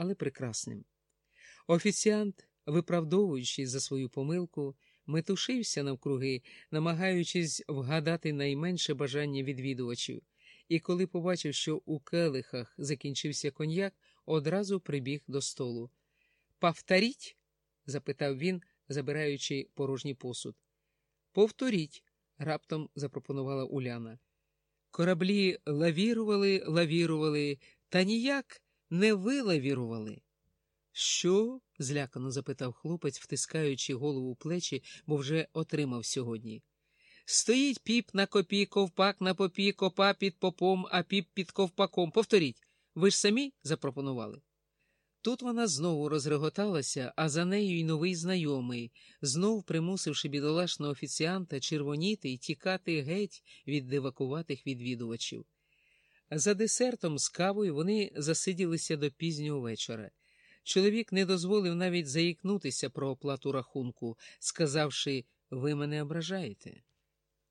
але прекрасним. Офіціант, виправдовуючись за свою помилку, метушився навкруги, намагаючись вгадати найменше бажання відвідувачів, і коли побачив, що у келихах закінчився коньяк, одразу прибіг до столу. Повторіть? запитав він, забираючи порожній посуд. Повторіть, раптом запропонувала Уляна. Кораблі лавірували, лавірували, та ніяк не вилавірували. Що? злякано запитав хлопець, втискаючи голову в плечі, бо вже отримав сьогодні. Стоїть піп на копі, ковпак на попі, копа під попом, а піп під ковпаком. Повторіть, ви ж самі запропонували. Тут вона знову розреготалася, а за нею й новий знайомий, знов примусивши бідолашного офіціанта червоніти й тікати геть від дивакуватих відвідувачів. За десертом з кавою вони засиділися до пізнього вечора. Чоловік не дозволив навіть заїкнутися про оплату рахунку, сказавши, ви мене ображаєте.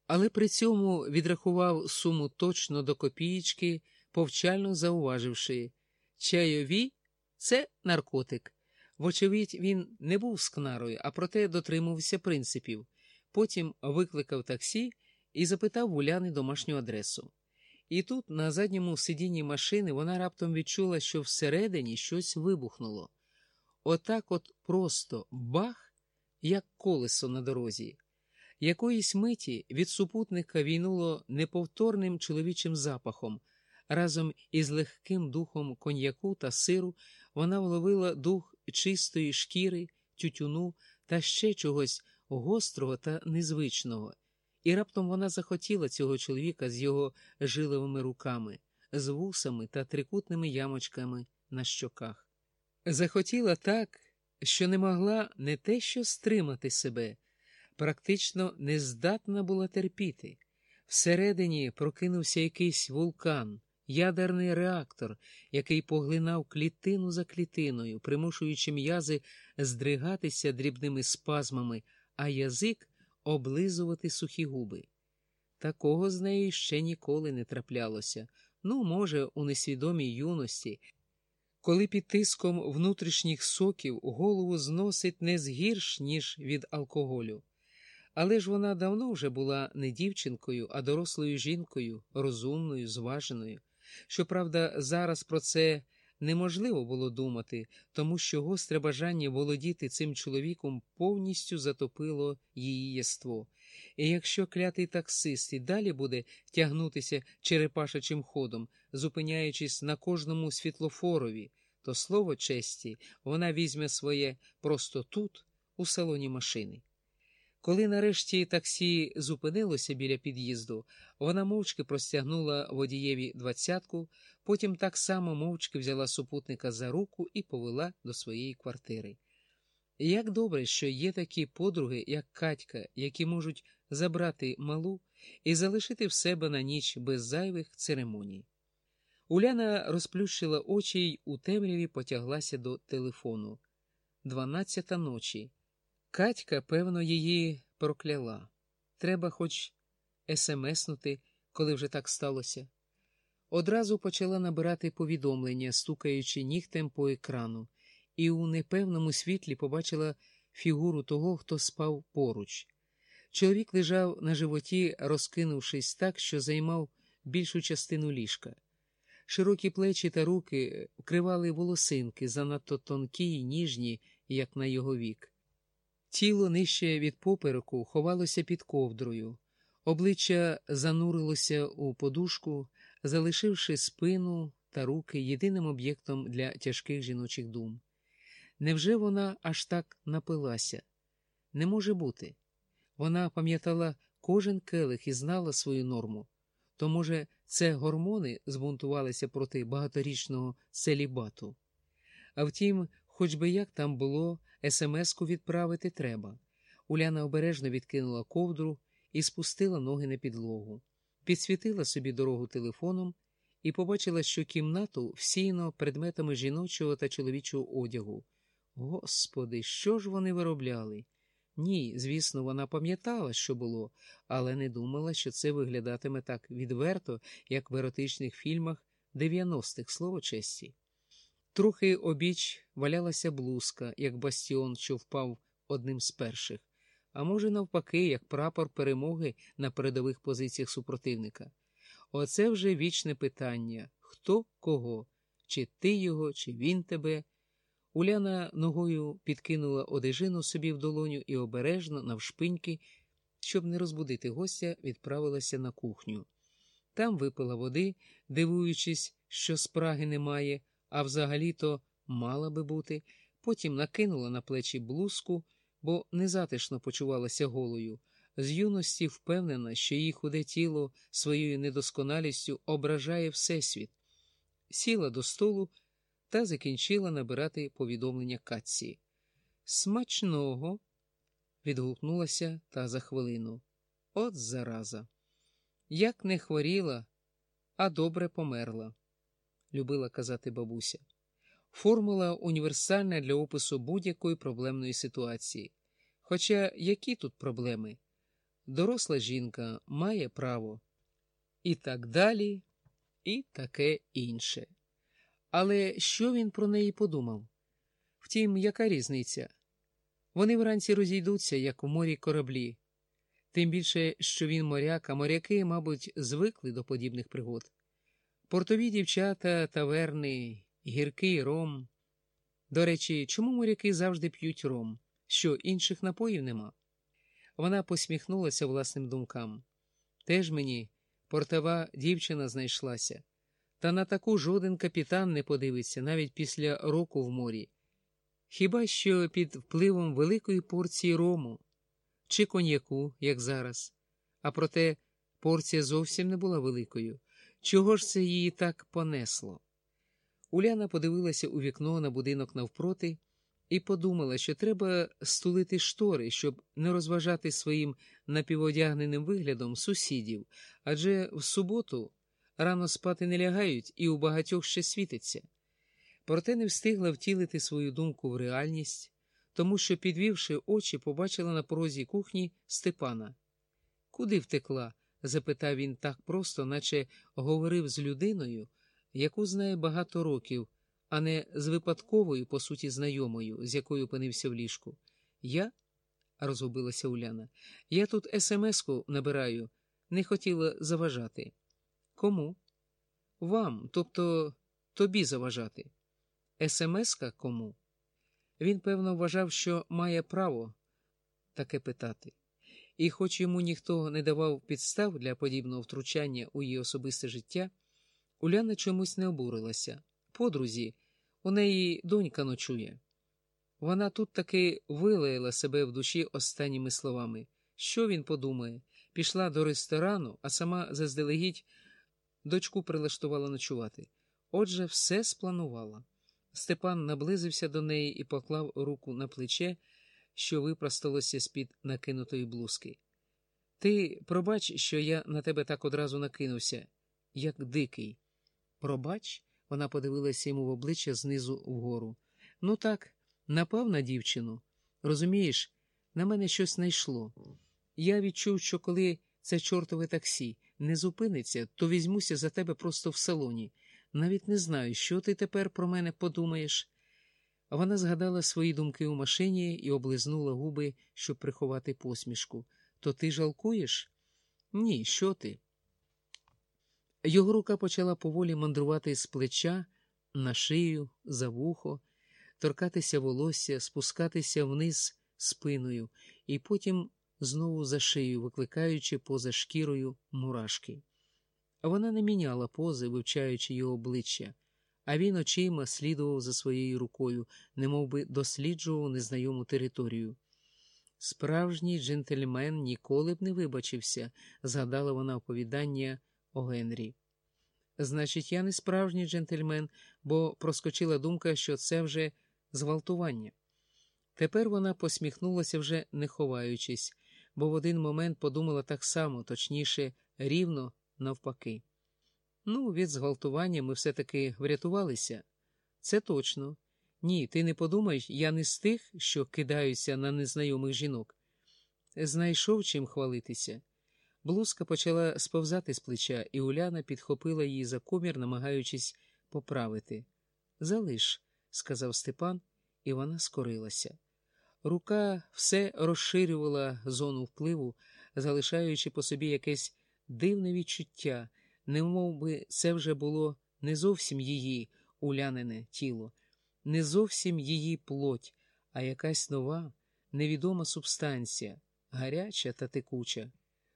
Але при цьому відрахував суму точно до копієчки, повчально зауваживши чайові це наркотик. Вочевидь, він не був скнарою, а проте дотримувався принципів. Потім викликав таксі і запитав Уляни домашню адресу. І тут, на задньому сидінні машини, вона раптом відчула, що всередині щось вибухнуло. Отак от просто бах, як колесо на дорозі. Якоїсь миті від супутника війнуло неповторним чоловічим запахом. Разом із легким духом коньяку та сиру вона вловила дух чистої шкіри, тютюну та ще чогось гострого та незвичного, і раптом вона захотіла цього чоловіка з його жиловими руками, з вусами та трикутними ямочками на щоках. Захотіла так, що не могла не те що стримати себе, практично не здатна була терпіти. Всередині прокинувся якийсь вулкан ядерний реактор, який поглинав клітину за клітиною, примушуючи м'язи здригатися дрібними спазмами, а язик облизувати сухі губи. Такого з нею ще ніколи не траплялося. Ну, може, у несвідомій юності, коли під тиском внутрішніх соків голову зносить не згірш, ніж від алкоголю. Але ж вона давно вже була не дівчинкою, а дорослою жінкою, розумною, зваженою. Щоправда, зараз про це неможливо було думати, тому що гостре бажання володіти цим чоловіком повністю затопило її єство. І якщо клятий таксист і далі буде тягнутися черепашачим ходом, зупиняючись на кожному світлофорові, то слово честі вона візьме своє просто тут, у салоні машини. Коли нарешті таксі зупинилося біля під'їзду, вона мовчки простягнула водієві двадцятку, потім так само мовчки взяла супутника за руку і повела до своєї квартири. Як добре, що є такі подруги, як Катька, які можуть забрати малу і залишити в себе на ніч без зайвих церемоній. Уляна розплющила очі й у темряві потяглася до телефону. Дванадцята ночі. Катька, певно, її прокляла. Треба хоч есемеснути, коли вже так сталося. Одразу почала набирати повідомлення, стукаючи нігтем по екрану, і у непевному світлі побачила фігуру того, хто спав поруч. Чоловік лежав на животі, розкинувшись так, що займав більшу частину ліжка. Широкі плечі та руки вкривали волосинки, занадто тонкі й ніжні, як на його вік. Тіло нижче від попереку ховалося під ковдрою, обличчя занурилося у подушку, залишивши спину та руки єдиним об'єктом для тяжких жіночих дум. Невже вона аж так напилася? Не може бути. Вона пам'ятала кожен келих і знала свою норму. То, може, це гормони збунтувалися проти багаторічного целібату. А втім, хоч би як там було, смс-ку відправити треба. Уляна обережно відкинула ковдру і спустила ноги на підлогу, підсвітила собі дорогу телефоном і побачила, що кімнату всіяно предметами жіночого та чоловічого одягу. Господи, що ж вони виробляли? Ні, звісно, вона пам'ятала, що було, але не думала, що це виглядатиме так відверто, як в еротичних фільмах 90-х слово честі. Трохи обіч валялася блузка, як бастіон, що впав одним з перших, а може, навпаки, як прапор перемоги на передових позиціях супротивника. Оце вже вічне питання хто кого, чи ти його, чи він тебе. Уляна ногою підкинула одежину собі в долоню і обережно, навшпиньки, щоб не розбудити гостя, відправилася на кухню. Там випила води, дивуючись, що спраги немає, а взагалі-то мала би бути, потім накинула на плечі блузку, бо незатишно почувалася голою. З юності впевнена, що її худе тіло своєю недосконалістю ображає Всесвіт. Сіла до столу та закінчила набирати повідомлення Катці. Смачного. відгукнулася та за хвилину. От зараза. Як не хворіла, а добре померла, любила казати бабуся. Формула універсальна для опису будь-якої проблемної ситуації. Хоча які тут проблеми? Доросла жінка має право. І так далі, і таке інше. Але що він про неї подумав? Втім, яка різниця? Вони вранці розійдуться, як у морі кораблі, тим більше, що він моряк, а моряки, мабуть, звикли до подібних пригод. Портові дівчата, таверни, гіркий ром. До речі, чому моряки завжди п'ють ром? Що інших напоїв нема? Вона посміхнулася власним думкам. Теж мені портова дівчина знайшлася. Та на таку жоден капітан не подивиться навіть після року в морі. Хіба що під впливом великої порції рому чи коньяку, як зараз, а проте порція зовсім не була великою. Чого ж це її так понесло? Уляна подивилася у вікно на будинок навпроти і подумала, що треба стулити штори, щоб не розважати своїм напіводягненим виглядом сусідів, адже в суботу рано спати не лягають і у багатьох ще світиться. Проте не встигла втілити свою думку в реальність, тому що, підвівши очі, побачила на порозі кухні Степана. Куди втекла? Запитав він так просто, наче говорив з людиною, яку знає багато років, а не з випадковою, по суті, знайомою, з якою опинився в ліжку. Я? розгубилася Уляна. Я тут смс-ку набираю, не хотіла заважати. Кому? Вам, тобто тобі заважати. СМС-ка кому? Він, певно, вважав, що має право таке питати. І, хоч йому ніхто не давав підстав для подібного втручання у її особисте життя, Уляна чомусь не обурилася. Подрузі, у неї донька ночує. Вона тут таки вилаяла себе в душі останніми словами. Що він подумає? Пішла до ресторану, а сама заздалегідь дочку прилаштувала ночувати. Отже, все спланувала. Степан наблизився до неї і поклав руку на плече, що випросталося з-під накинутої блузки. Ти пробач, що я на тебе так одразу накинувся, як дикий. Пробач, вона подивилася йому в обличчя знизу вгору. Ну так, напав на дівчину. Розумієш, на мене щось знайшло. Я відчув, що коли це чортове таксі не зупиниться, то візьмуся за тебе просто в салоні. Навіть не знаю, що ти тепер про мене подумаєш. Вона згадала свої думки у машині і облизнула губи, щоб приховати посмішку. То ти жалкуєш? Ні, що ти? Його рука почала поволі мандрувати з плеча на шию, за вухо, торкатися волосся, спускатися вниз спиною, і потім знову за шию, викликаючи поза шкірою мурашки. Вона не міняла пози, вивчаючи його обличчя, а він очима слідував за своєю рукою, немов би досліджував незнайому територію. Справжній джентльмен ніколи б не вибачився, згадала вона оповідання о Генрі. Значить, я не справжній джентльмен, бо проскочила думка, що це вже зґвалтування. Тепер вона посміхнулася, вже не ховаючись, бо в один момент подумала так само, точніше, рівно навпаки. Ну, від зґвалтування ми все-таки врятувалися. Це точно. Ні, ти не подумай, я не з тих, що кидаються на незнайомих жінок. Знайшов чим хвалитися. Блузка почала сповзати з плеча, і Уляна підхопила її за комір, намагаючись поправити. Залиш, сказав Степан, і вона скорилася. Рука все розширювала зону впливу, залишаючи по собі якесь дивне відчуття, немов би це вже було не зовсім її улянине тіло, не зовсім її плоть, а якась нова, невідома субстанція, гаряча та текуча.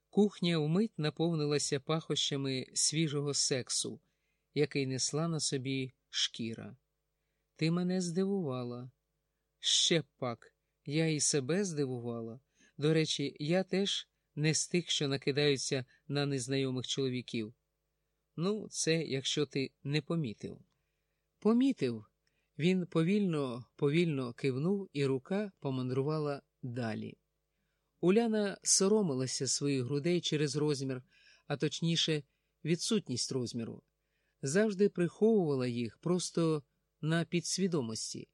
Кухня вмить наповнилася пахощами свіжого сексу, який несла на собі шкіра. Ти мене здивувала. Ще пак, я і себе здивувала. До речі, я теж не з тих, що накидаються на незнайомих чоловіків. Ну, це якщо ти не помітив. Помітив. Він повільно, повільно кивнув, і рука помандрувала далі. Уляна соромилася своїх грудей через розмір, а точніше, відсутність розміру, завжди приховувала їх просто на підсвідомості.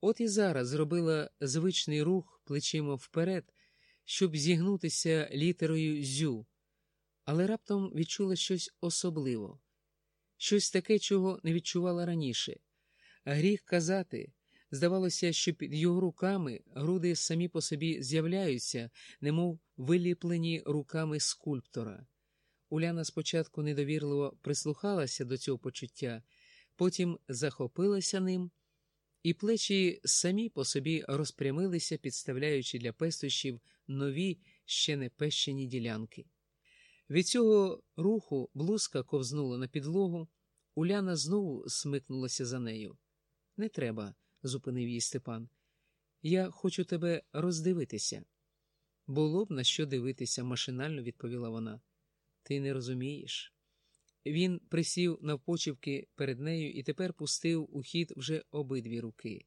От і зараз зробила звичний рух плечима вперед, щоб зігнутися літерою зю, але раптом відчула щось особливе, щось таке, чого не відчувала раніше. Гріх казати. Здавалося, що під його руками груди самі по собі з'являються, немов виліплені руками скульптора. Уляна спочатку недовірливо прислухалася до цього почуття, потім захопилася ним, і плечі самі по собі розпрямилися, підставляючи для пестощів нові ще не пещені ділянки. Від цього руху блузка ковзнула на підлогу, Уляна знову смикнулася за нею. Не треба зупинив її Степан. Я хочу тебе роздивитися. Було б на що дивитися, машинально відповіла вона. Ти не розумієш. Він присів навпочівки перед нею і тепер пустив у хід вже обидві руки.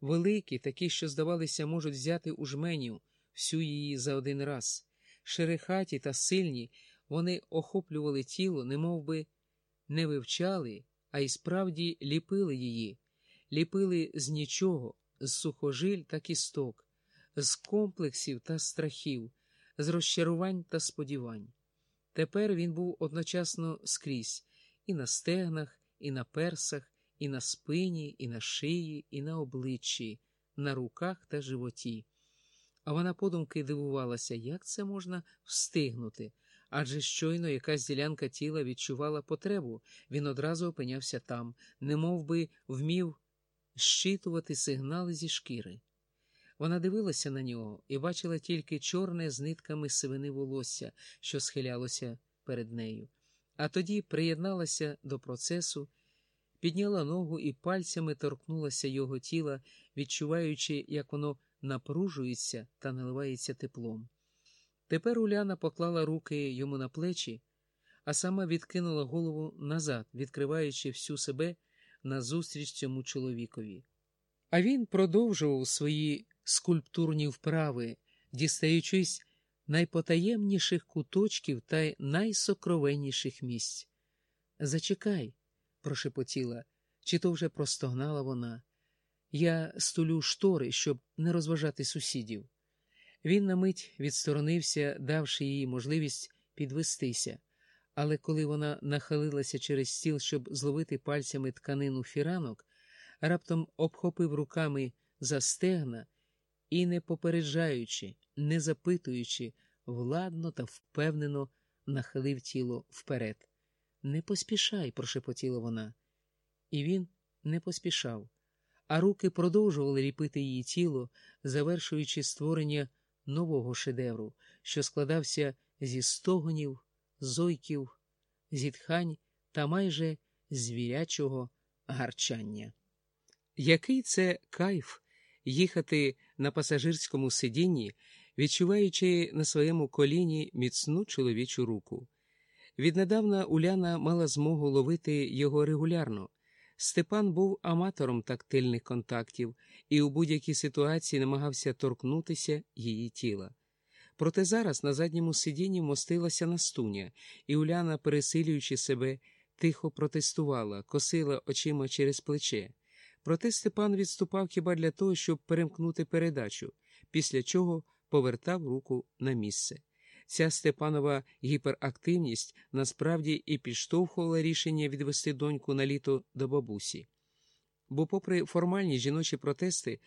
Великі, такі, що, здавалося, можуть взяти у жменю всю її за один раз. Шерехаті та сильні вони охоплювали тіло, немов би не вивчали, а й справді ліпили її ліпили з нічого, з сухожиль та кісток, з комплексів та страхів, з розчарувань та сподівань. Тепер він був одночасно скрізь і на стегнах, і на персах, і на спині, і на шиї, і на обличчі, на руках та животі. А вона подумки дивувалася, як це можна встигнути. Адже щойно якась ділянка тіла відчувала потребу, він одразу опинявся там, немов би вмів щитувати сигнали зі шкіри. Вона дивилася на нього і бачила тільки чорне з нитками сивини волосся, що схилялося перед нею, а тоді приєдналася до процесу, підняла ногу і пальцями торкнулася його тіла, відчуваючи, як воно напружується та наливається теплом. Тепер Уляна поклала руки йому на плечі, а сама відкинула голову назад, відкриваючи всю себе назустріч цьому чоловікові. А він продовжував свої скульптурні вправи, дістаючись найпотаємніших куточків та найсокровенніших місць. Зачекай, прошепотіла, чи то вже простогнала вона. Я стулю штори, щоб не розважати сусідів. Він на мить відсторонився, давши їй можливість підвестися але коли вона нахилилася через стіл, щоб зловити пальцями тканину фіранок, раптом обхопив руками за стегна і, не попереджаючи, не запитуючи, владно та впевнено нахилив тіло вперед. Не поспішай, прошепотіла вона. І він не поспішав, а руки продовжували ліпити її тіло, завершуючи створення нового шедевру, що складався зі стогонів зойків, зітхань та майже звірячого гарчання. Який це кайф їхати на пасажирському сидінні, відчуваючи на своєму коліні міцну чоловічу руку? Віднедавна Уляна мала змогу ловити його регулярно. Степан був аматором тактильних контактів і у будь-якій ситуації намагався торкнутися її тіла. Проте зараз на задньому сидінні мостилася настуня, і Уляна, пересилюючи себе, тихо протестувала, косила очима через плече. Проте Степан відступав хіба для того, щоб перемкнути передачу, після чого повертав руку на місце. Ця Степанова гіперактивність насправді і підштовхувала рішення відвести доньку на літо до бабусі. бо, попри формальні жіночі протести,